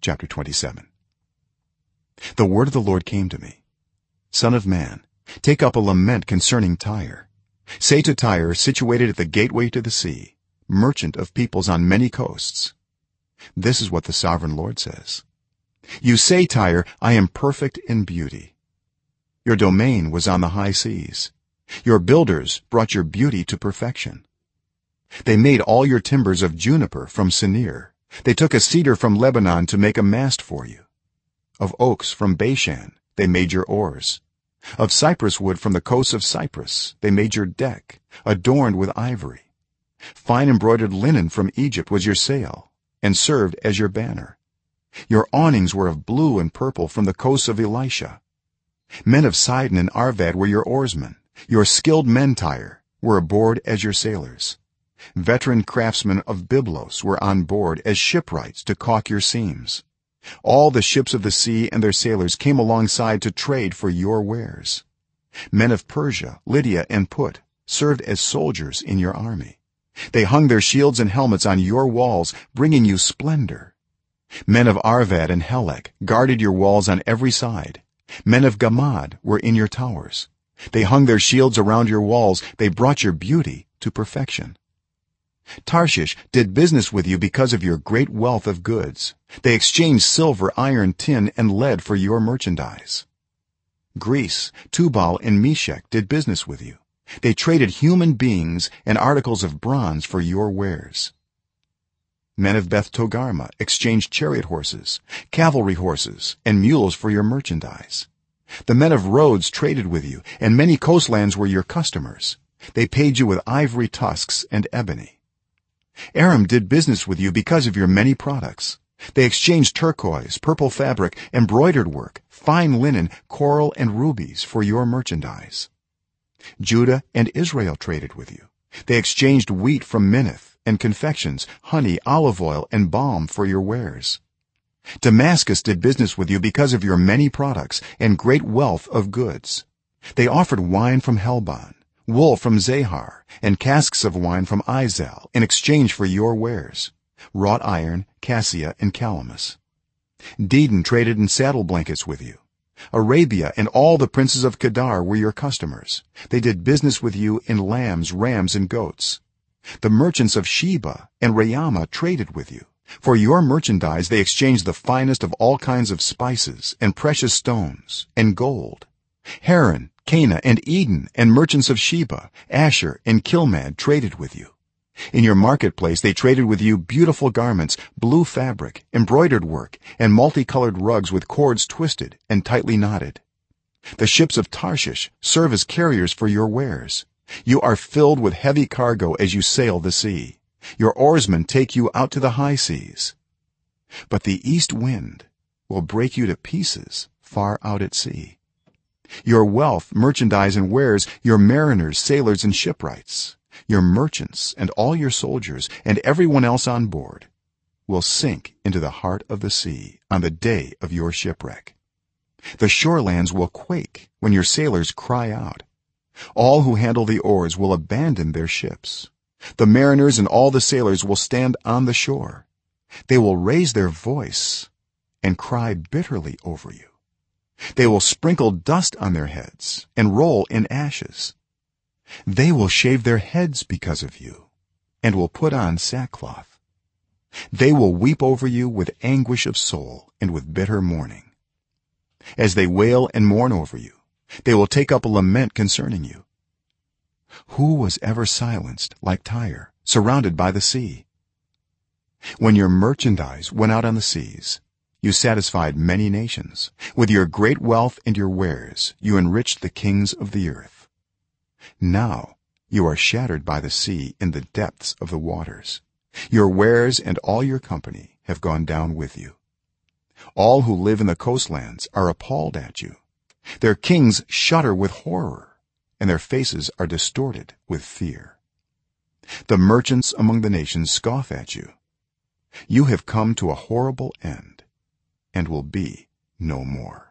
chapter 27 the word of the lord came to me. Son of man take up a lament concerning tyre. Say to tyre situated at the gateway to the sea merchant of peoples on many coasts. This is what the sovereign lord says. You say tyre i am perfect in beauty. Your domain was on the high seas. Your builders brought your beauty to perfection. They made all your timbers of juniper from senir they took a cedar from lebanon to make a mast for you. Of oaks from bashan they made your oars. Of cypress wood from the coasts of cyprus they made your deck adorned with ivory. Fine embroidered linen from egypt was your sail and served as your banner. Your awnings were of blue and purple from the coasts of elishah. Men of sidon and arvad were your oarsmen. Your skilled men tyre were aboard as your sailors veteran craftsmen of byblos were on board as shipwrights to caulk your seams. All the ships of the sea and their sailors came alongside to trade for your wares. Men of persia lydia and put served as soldiers in your army. They hung their shields and helmets on your walls bringing you splendor. Men of arvad and helek guarded your walls on every side. Men of gamad were in your towers. They hung their shields around your walls. They brought your beauty to perfection tarshish did business with you because of your great wealth of goods. They exchanged silver iron tin and lead for your merchandise. Greece tubal and meshek did business with you. They traded human beings and articles of bronze for your wares. Men of beth togarmah exchanged chariot horses cavalry horses and mules for your merchandise. The men of rhodes traded with you and many coastlands were your customers. They paid you with ivory tusks and ebony aram did business with you because of your many products. They exchanged turquoise purple fabric embroidered work fine linen coral and rubies for your merchandise. Judah and israel traded with you. They exchanged wheat from minnith and confections honey olive oil and balm for your wares. Damascus did business with you because of your many products and great wealth of goods. They offered wine from helbon wool from zahar and casks of wine from Azel in exchange for your wares wrought iron cassia and calamus. Dedan traded in saddle blankets with you. Arabia and all the princes of kedar were your customers. They did business with you in lambs rams and goats. The merchants of sheba and raamah traded with you. For your merchandise they exchanged the finest of all kinds of spices and precious stones and gold. Harran Kanneh and Eden and merchants of Sheba Ashur and Kilmad traded with you. In your marketplace they traded with you beautiful garments blue fabric embroidered work and multicolored rugs with cords twisted and tightly knotted. The ships of tarshish serve as carriers for your wares. You are filled with heavy cargo as you sail the sea. Your oarsmen take you out to the high seas. But the east wind will break you to pieces far out at sea your wealth merchandise and wares your mariners sailors and shipwrights your merchants and all your soldiers and everyone else on board will sink into the heart of the sea on the day of your shipwreck. The shorelands will quake when your sailors cry out. All who handle the oars will abandon their ships. The mariners and all the sailors will stand on the shore. They will raise their voice and cry bitterly over you they will sprinkle dust on their heads and roll in ashes. They will shave their heads because of you and will put on sackcloth. They will weep over you with anguish of soul and with bitter mourning. As they wail and mourn over you they will take up a lament concerning you. Who was ever silenced like tyre surrounded by the sea? When your merchandise went out on the seas you satisfied many nations. With your great wealth and your wares you enriched the kings of the earth. Now you are shattered by the sea in the depths of the waters. Your wares and all your company have gone down with you. All who live in the coastlands are appalled at you. Their kings shudder with horror and their faces are distorted with fear. The merchants among the nations scoff at you. You have come to a horrible end and will be no more